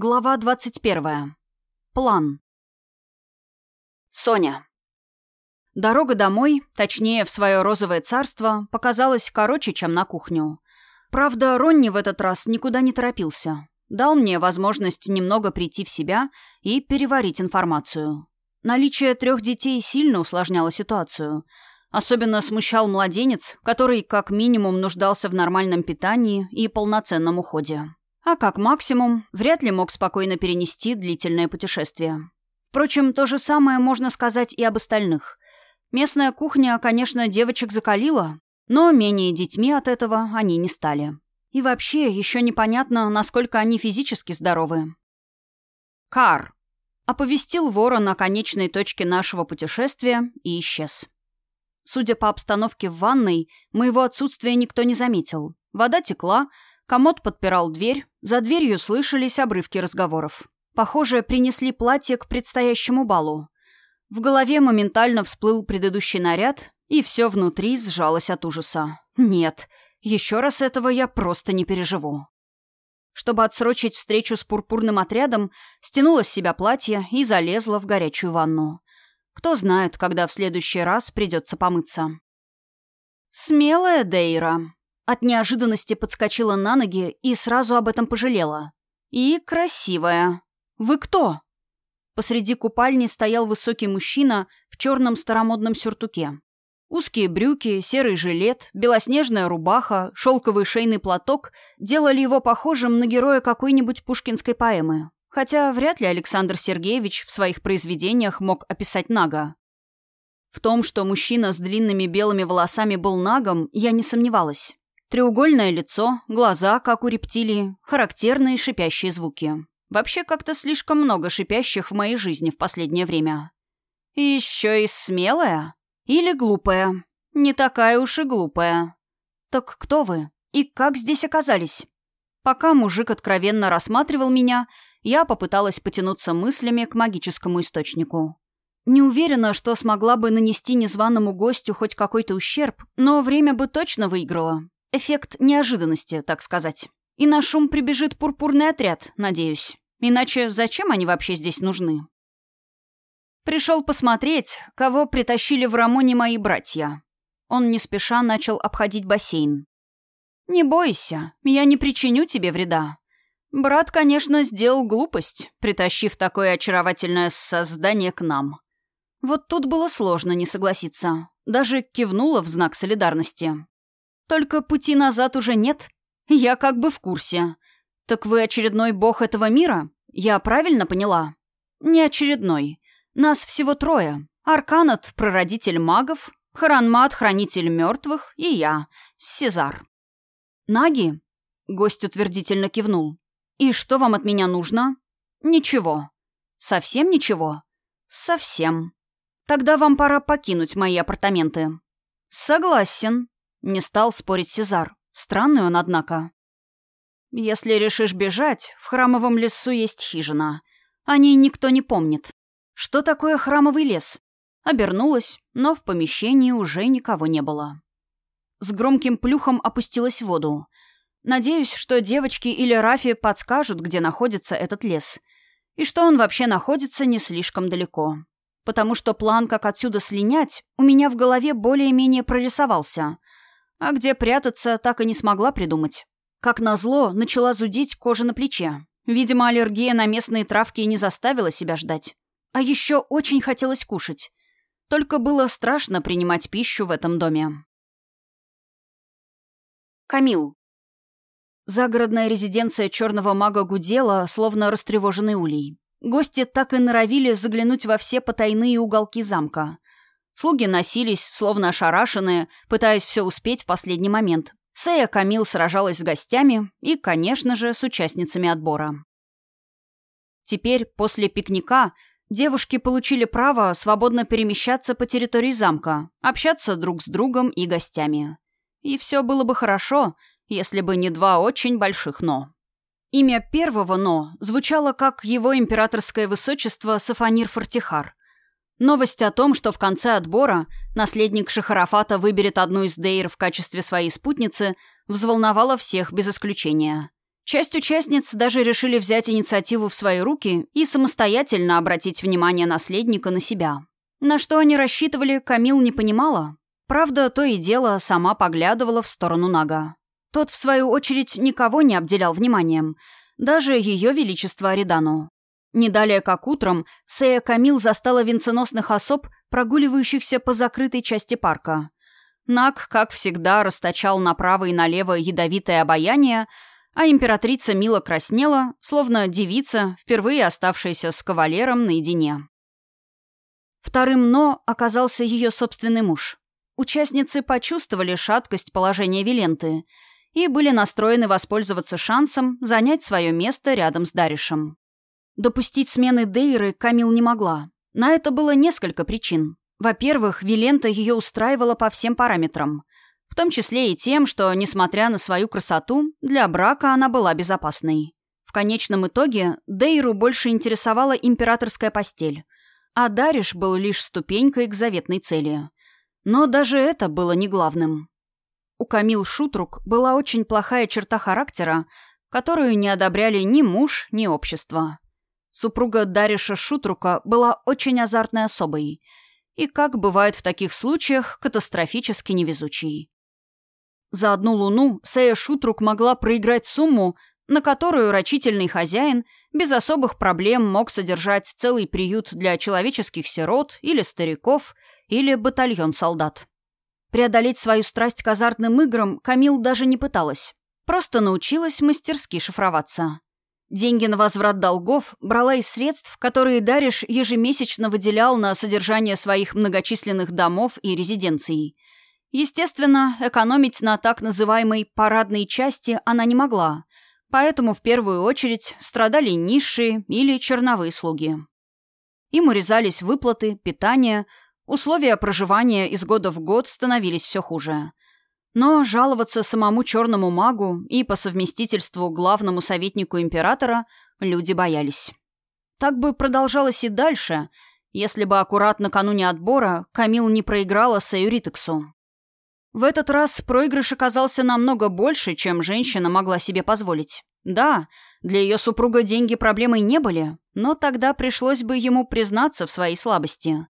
Глава 21. План. Соня. Дорога домой, точнее, в свое розовое царство, показалась короче, чем на кухню. Правда, Ронни в этот раз никуда не торопился. Дал мне возможность немного прийти в себя и переварить информацию. Наличие трех детей сильно усложняло ситуацию. Особенно смущал младенец, который как минимум нуждался в нормальном питании и полноценном уходе а как максимум вряд ли мог спокойно перенести длительное путешествие. Впрочем, то же самое можно сказать и об остальных. Местная кухня, конечно, девочек закалила, но менее детьми от этого они не стали. И вообще, еще непонятно, насколько они физически здоровы. «Кар!» — оповестил ворон о конечной точке нашего путешествия и исчез. Судя по обстановке в ванной, моего отсутствия никто не заметил. Вода текла, Комод подпирал дверь, за дверью слышались обрывки разговоров. Похоже, принесли платье к предстоящему балу. В голове моментально всплыл предыдущий наряд, и все внутри сжалось от ужаса. Нет, еще раз этого я просто не переживу. Чтобы отсрочить встречу с пурпурным отрядом, стянула с себя платье и залезла в горячую ванну. Кто знает, когда в следующий раз придется помыться. «Смелая Дейра», от неожиданности подскочила на ноги и сразу об этом пожалела. «И красивая. Вы кто?» Посреди купальни стоял высокий мужчина в черном старомодном сюртуке. Узкие брюки, серый жилет, белоснежная рубаха, шелковый шейный платок делали его похожим на героя какой-нибудь пушкинской поэмы. Хотя вряд ли Александр Сергеевич в своих произведениях мог описать Нага. В том, что мужчина с длинными белыми волосами был нагом, я не сомневалась. Треугольное лицо, глаза, как у рептилии, характерные шипящие звуки. Вообще как-то слишком много шипящих в моей жизни в последнее время. Еще и смелая? Или глупая? Не такая уж и глупая. Так кто вы? И как здесь оказались? Пока мужик откровенно рассматривал меня, я попыталась потянуться мыслями к магическому источнику. Не уверена, что смогла бы нанести незваному гостю хоть какой-то ущерб, но время бы точно выиграла. Эффект неожиданности, так сказать. И на шум прибежит пурпурный отряд, надеюсь. Иначе зачем они вообще здесь нужны? Пришел посмотреть, кого притащили в Рамоне мои братья. Он не спеша начал обходить бассейн. «Не бойся, я не причиню тебе вреда. Брат, конечно, сделал глупость, притащив такое очаровательное создание к нам. Вот тут было сложно не согласиться. Даже кивнула в знак солидарности. Только пути назад уже нет. Я как бы в курсе. Так вы очередной бог этого мира? Я правильно поняла? Не очередной. Нас всего трое. Арканат — прародитель магов, Харанмат — хранитель мертвых, и я, Сезар. Наги? Гость утвердительно кивнул. И что вам от меня нужно? Ничего. Совсем ничего? Совсем. Тогда вам пора покинуть мои апартаменты. Согласен. Не стал спорить Сезар. Странный он, однако. Если решишь бежать, в храмовом лесу есть хижина. О ней никто не помнит. Что такое храмовый лес? Обернулась, но в помещении уже никого не было. С громким плюхом опустилась в воду. Надеюсь, что девочки или Рафи подскажут, где находится этот лес. И что он вообще находится не слишком далеко. Потому что план, как отсюда слинять, у меня в голове более-менее прорисовался. А где прятаться, так и не смогла придумать. Как назло, начала зудить кожа на плече. Видимо, аллергия на местные травки не заставила себя ждать. А еще очень хотелось кушать. Только было страшно принимать пищу в этом доме. Камил. Загородная резиденция черного мага гудела, словно растревоженный улей. Гости так и норовили заглянуть во все потайные уголки замка. Слуги носились, словно ошарашенные, пытаясь все успеть в последний момент. Сея Камил сражалась с гостями и, конечно же, с участницами отбора. Теперь, после пикника, девушки получили право свободно перемещаться по территории замка, общаться друг с другом и гостями. И все было бы хорошо, если бы не два очень больших «но». Имя первого «но» звучало как его императорское высочество Сафанир Фортихар, Новость о том, что в конце отбора наследник Шахарафата выберет одну из Дейр в качестве своей спутницы, взволновала всех без исключения. Часть участниц даже решили взять инициативу в свои руки и самостоятельно обратить внимание наследника на себя. На что они рассчитывали, Камил не понимала. Правда, то и дело сама поглядывала в сторону Нага. Тот, в свою очередь, никого не обделял вниманием, даже ее величество Аридану. Не далее как утром, Сея Камил застала венценосных особ, прогуливающихся по закрытой части парка. Наг, как всегда, расточал направо и налево ядовитое обаяние, а императрица мило краснела, словно девица, впервые оставшаяся с кавалером наедине. Вторым «но» оказался ее собственный муж. Участницы почувствовали шаткость положения Виленты и были настроены воспользоваться шансом занять свое место рядом с Даришем. Допустить смены Дейры Камил не могла. На это было несколько причин. Во-первых, Вилента ее устраивала по всем параметрам – в том числе и тем, что, несмотря на свою красоту, для брака она была безопасной. В конечном итоге Дейру больше интересовала императорская постель, а Дариш был лишь ступенькой к заветной цели. Но даже это было не главным. У Камил Шутрук была очень плохая черта характера, которую не одобряли ни муж, ни общество. Супруга Дариша Шутрука была очень азартной особой и, как бывает в таких случаях, катастрофически невезучей. За одну луну Сея Шутрук могла проиграть сумму, на которую рачительный хозяин без особых проблем мог содержать целый приют для человеческих сирот или стариков, или батальон солдат. Преодолеть свою страсть к азартным играм Камил даже не пыталась. Просто научилась мастерски шифроваться. Деньги на возврат долгов брала из средств, которые Дариш ежемесячно выделял на содержание своих многочисленных домов и резиденций – Естественно, экономить на так называемой «парадной части» она не могла, поэтому в первую очередь страдали низшие или черновые слуги. Им урезались выплаты, питание, условия проживания из года в год становились все хуже. Но жаловаться самому черному магу и по совместительству главному советнику императора люди боялись. Так бы продолжалось и дальше, если бы аккурат накануне отбора Камил не проиграла Саюритексу. В этот раз проигрыш оказался намного больше, чем женщина могла себе позволить. Да, для ее супруга деньги проблемой не были, но тогда пришлось бы ему признаться в своей слабости.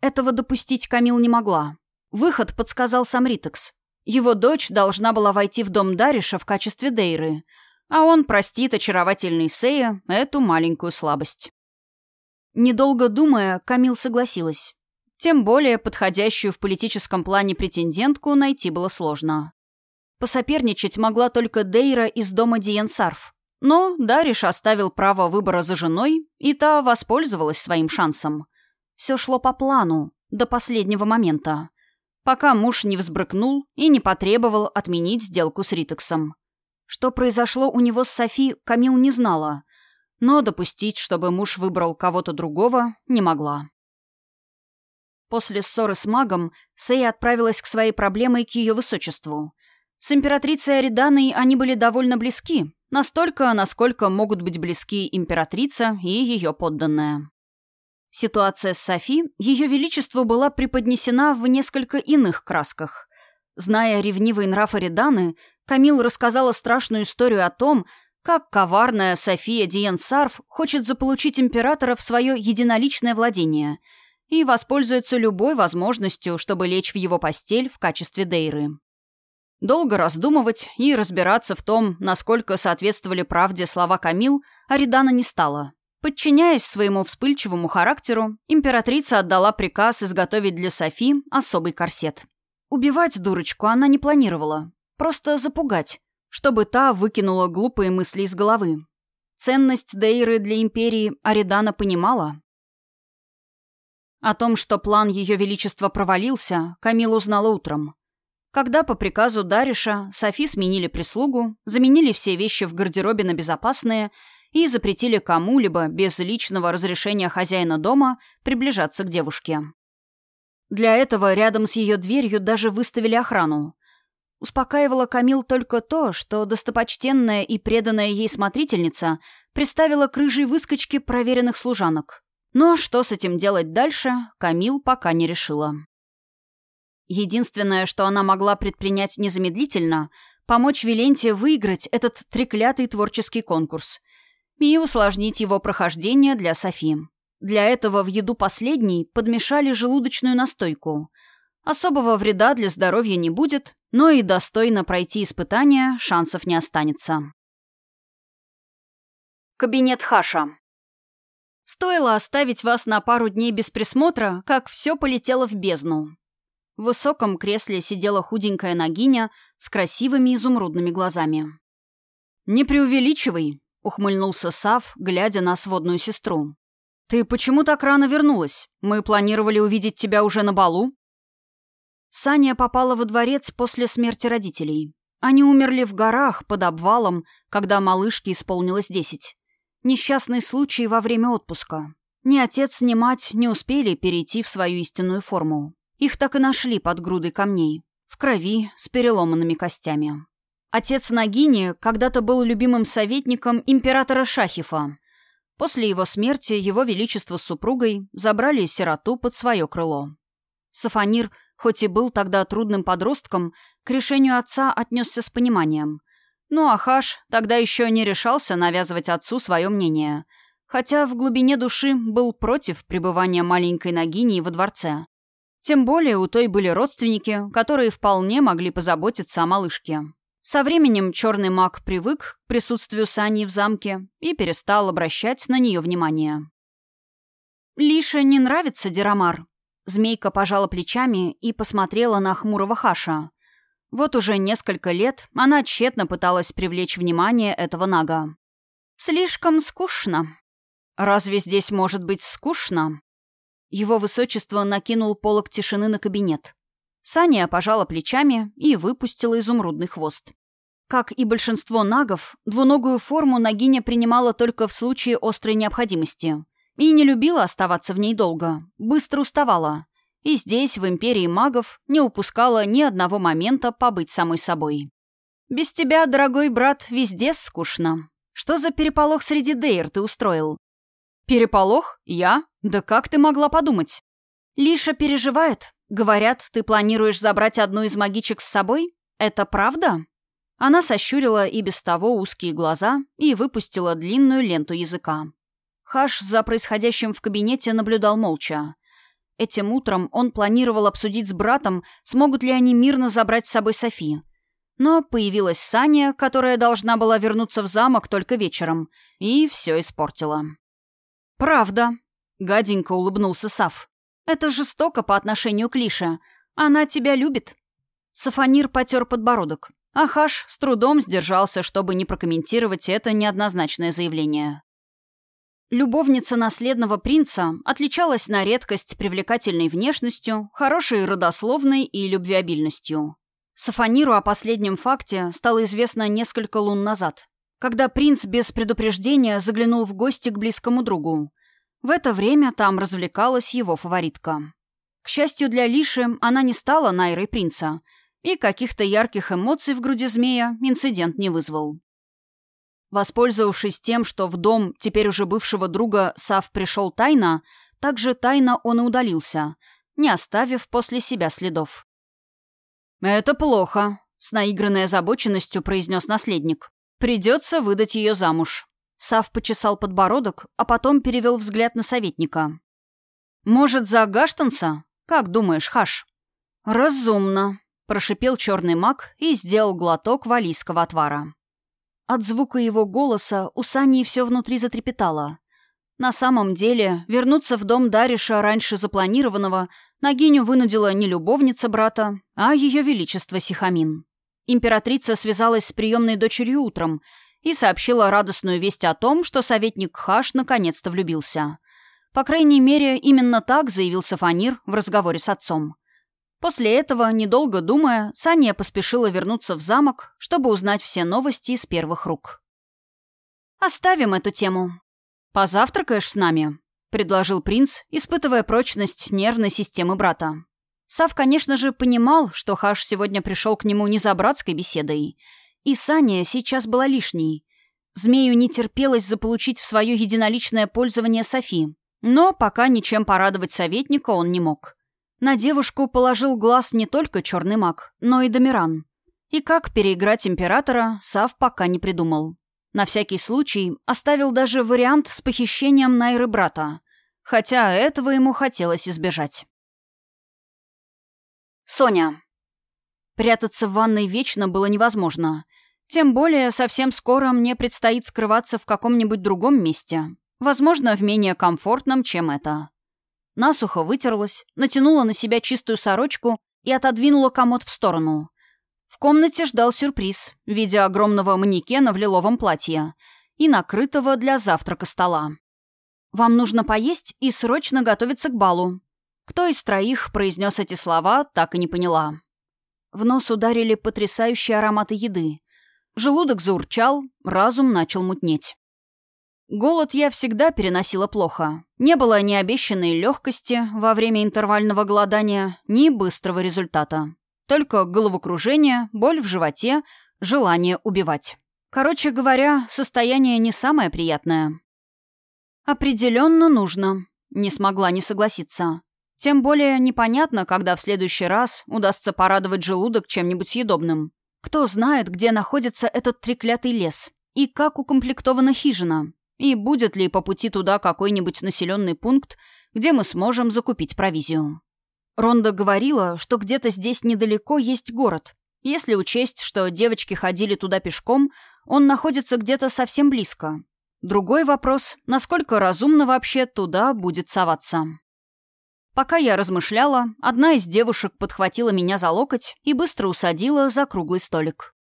Этого допустить Камил не могла. Выход подсказал сам Ритекс. Его дочь должна была войти в дом Дариша в качестве Дейры, а он простит очаровательной Сея эту маленькую слабость. Недолго думая, Камил согласилась. Тем более подходящую в политическом плане претендентку найти было сложно. Посоперничать могла только Дейра из дома Диенсарф. Но Дариш оставил право выбора за женой, и та воспользовалась своим шансом. Все шло по плану, до последнего момента. Пока муж не взбрыкнул и не потребовал отменить сделку с Ритексом. Что произошло у него с Софи, Камил не знала, но допустить, чтобы муж выбрал кого-то другого, не могла. После ссоры с магом Сея отправилась к своей проблеме и к ее высочеству. С императрицей Ариданой они были довольно близки, настолько, насколько могут быть близки императрица и ее подданная. Ситуация с Софи, ее величеству была преподнесена в несколько иных красках. Зная ревнивый нрав Ариданы, Камил рассказала страшную историю о том, как коварная София Диен Сарф хочет заполучить императора в свое единоличное владение – и воспользуется любой возможностью, чтобы лечь в его постель в качестве Дейры. Долго раздумывать и разбираться в том, насколько соответствовали правде слова Камил, Аридана не стала. Подчиняясь своему вспыльчивому характеру, императрица отдала приказ изготовить для Софи особый корсет. Убивать дурочку она не планировала, просто запугать, чтобы та выкинула глупые мысли из головы. Ценность Дейры для империи Аридана понимала, о том, что план Ее Величества провалился, Камил узнала утром. Когда по приказу Дариша Софи сменили прислугу, заменили все вещи в гардеробе на безопасные и запретили кому-либо без личного разрешения хозяина дома приближаться к девушке. Для этого рядом с ее дверью даже выставили охрану. Успокаивала Камил только то, что достопочтенная и преданная ей смотрительница приставила к рыжей выскочке проверенных служанок. Но что с этим делать дальше, Камил пока не решила. Единственное, что она могла предпринять незамедлительно, помочь Виленте выиграть этот треклятый творческий конкурс и усложнить его прохождение для Софи. Для этого в еду последней подмешали желудочную настойку. Особого вреда для здоровья не будет, но и достойно пройти испытания шансов не останется. Кабинет Хаша. Стоило оставить вас на пару дней без присмотра, как все полетело в бездну. В высоком кресле сидела худенькая ногиня с красивыми изумрудными глазами. «Не преувеличивай», — ухмыльнулся Сав, глядя на сводную сестру. «Ты почему так рано вернулась? Мы планировали увидеть тебя уже на балу?» Саня попала во дворец после смерти родителей. Они умерли в горах под обвалом, когда малышке исполнилось десять. Несчастный случай во время отпуска. Ни отец, ни мать не успели перейти в свою истинную форму. Их так и нашли под грудой камней, в крови, с переломанными костями. Отец Нагини когда-то был любимым советником императора Шахифа, После его смерти его величество с супругой забрали сироту под свое крыло. Сафанир, хоть и был тогда трудным подростком, к решению отца отнесся с пониманием. Ну а Хаш тогда еще не решался навязывать отцу свое мнение, хотя в глубине души был против пребывания маленькой Нагини во дворце. Тем более у той были родственники, которые вполне могли позаботиться о малышке. Со временем черный маг привык к присутствию Сани в замке и перестал обращать на нее внимание. «Лише не нравится Дерамар?» Змейка пожала плечами и посмотрела на хмурого Хаша. Вот уже несколько лет она тщетно пыталась привлечь внимание этого нага. «Слишком скучно». «Разве здесь может быть скучно?» Его высочество накинул полог тишины на кабинет. Саня пожала плечами и выпустила изумрудный хвост. Как и большинство нагов, двуногую форму нагиня принимала только в случае острой необходимости. И не любила оставаться в ней долго, быстро уставала. И здесь, в Империи магов, не упускала ни одного момента побыть самой собой. «Без тебя, дорогой брат, везде скучно. Что за переполох среди Дейр ты устроил?» «Переполох? Я? Да как ты могла подумать?» «Лиша переживает. Говорят, ты планируешь забрать одну из магичек с собой? Это правда?» Она сощурила и без того узкие глаза и выпустила длинную ленту языка. Хаш за происходящим в кабинете наблюдал молча. Этим утром он планировал обсудить с братом, смогут ли они мирно забрать с собой Софи. Но появилась Саня, которая должна была вернуться в замок только вечером, и все испортила. «Правда», — гаденько улыбнулся Сав. Это жестоко по отношению к Лише. Она тебя любит». Сафанир потер подбородок. Ахаш с трудом сдержался, чтобы не прокомментировать это неоднозначное заявление. Любовница наследного принца отличалась на редкость привлекательной внешностью, хорошей родословной и любвеобильностью. Сафаниру о последнем факте стало известно несколько лун назад, когда принц без предупреждения заглянул в гости к близкому другу. В это время там развлекалась его фаворитка. К счастью для Лиши, она не стала Найрой принца, и каких-то ярких эмоций в груди змея инцидент не вызвал. Воспользовавшись тем, что в дом теперь уже бывшего друга Сав пришел тайно, также тайно он и удалился, не оставив после себя следов. «Это плохо», — с наигранной озабоченностью произнес наследник. «Придется выдать ее замуж». Сав почесал подбородок, а потом перевел взгляд на советника. «Может, за Гаштанца? Как думаешь, Хаш?» «Разумно», — прошипел черный маг и сделал глоток валийского отвара. От звука его голоса у Сани все внутри затрепетало. На самом деле, вернуться в дом Дариша раньше запланированного Нагиню вынудила не любовница брата, а ее величество Сихамин. Императрица связалась с приемной дочерью утром — и сообщила радостную весть о том, что советник Хаш наконец-то влюбился. По крайней мере, именно так заявил Сафанир в разговоре с отцом. После этого, недолго думая, Саня поспешила вернуться в замок, чтобы узнать все новости из первых рук. «Оставим эту тему. Позавтракаешь с нами?» — предложил принц, испытывая прочность нервной системы брата. Сав, конечно же, понимал, что Хаш сегодня пришел к нему не за братской беседой — и Саня сейчас была лишней. Змею не терпелось заполучить в свое единоличное пользование Софи. Но пока ничем порадовать советника он не мог. На девушку положил глаз не только черный маг, но и Домиран. И как переиграть императора, Сав пока не придумал. На всякий случай оставил даже вариант с похищением Найры брата, хотя этого ему хотелось избежать. Соня. Прятаться в ванной вечно было невозможно. Тем более, совсем скоро мне предстоит скрываться в каком-нибудь другом месте. Возможно, в менее комфортном, чем это. Насухо вытерлась, натянула на себя чистую сорочку и отодвинула комод в сторону. В комнате ждал сюрприз в виде огромного манекена в лиловом платье и накрытого для завтрака стола. «Вам нужно поесть и срочно готовиться к балу». Кто из троих произнес эти слова, так и не поняла. В нос ударили потрясающие ароматы еды. Желудок заурчал, разум начал мутнеть. Голод я всегда переносила плохо. Не было ни обещанной легкости во время интервального голодания, ни быстрого результата. Только головокружение, боль в животе, желание убивать. Короче говоря, состояние не самое приятное. Определенно нужно. Не смогла не согласиться. Тем более непонятно, когда в следующий раз удастся порадовать желудок чем-нибудь съедобным. Кто знает, где находится этот треклятый лес. И как укомплектована хижина. И будет ли по пути туда какой-нибудь населенный пункт, где мы сможем закупить провизию. Ронда говорила, что где-то здесь недалеко есть город. Если учесть, что девочки ходили туда пешком, он находится где-то совсем близко. Другой вопрос, насколько разумно вообще туда будет соваться. Пока я размышляла, одна из девушек подхватила меня за локоть и быстро усадила за круглый столик.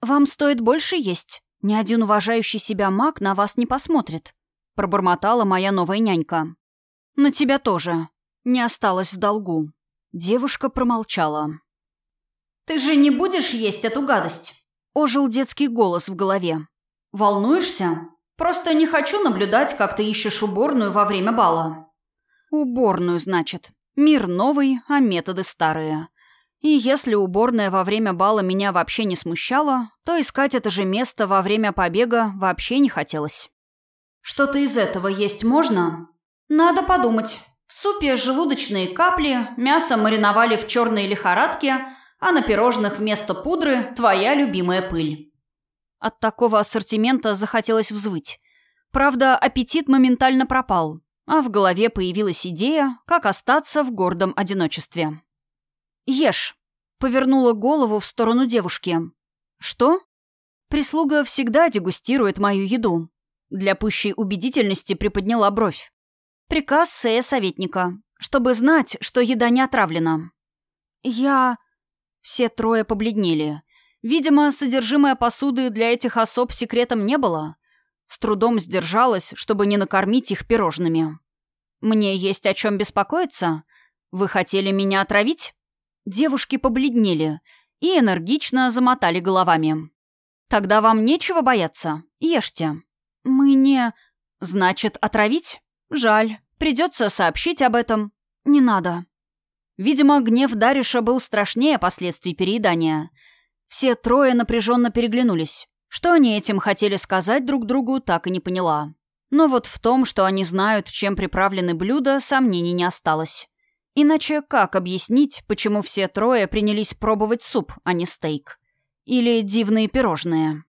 «Вам стоит больше есть. Ни один уважающий себя маг на вас не посмотрит», — пробормотала моя новая нянька. «На тебя тоже», не осталась в долгу. Девушка промолчала. «Ты же не будешь есть эту гадость?» Ожил детский голос в голове. «Волнуешься? Просто не хочу наблюдать, как ты ищешь уборную во время бала». «Уборную, значит. Мир новый, а методы старые. И если уборная во время бала меня вообще не смущала, то искать это же место во время побега вообще не хотелось». «Что-то из этого есть можно?» «Надо подумать. В супе желудочные капли, мясо мариновали в черной лихорадке, а на пирожных вместо пудры твоя любимая пыль. От такого ассортимента захотелось взвыть. Правда, аппетит моментально пропал, а в голове появилась идея, как остаться в гордом одиночестве. «Ешь», — повернула голову в сторону девушки. «Что?» Прислуга всегда дегустирует мою еду. Для пущей убедительности приподняла бровь. Приказ Сея советника, чтобы знать, что еда не отравлена. Я... Все трое побледнели. Видимо, содержимое посуды для этих особ секретом не было. С трудом сдержалась, чтобы не накормить их пирожными. «Мне есть о чем беспокоиться? Вы хотели меня отравить?» Девушки побледнели и энергично замотали головами. «Тогда вам нечего бояться. Ешьте». «Мы не...» «Значит, отравить?» Жаль. Придется сообщить об этом. Не надо. Видимо, гнев Дариша был страшнее последствий переедания. Все трое напряженно переглянулись. Что они этим хотели сказать друг другу, так и не поняла. Но вот в том, что они знают, чем приправлены блюда, сомнений не осталось. Иначе как объяснить, почему все трое принялись пробовать суп, а не стейк? Или дивные пирожные?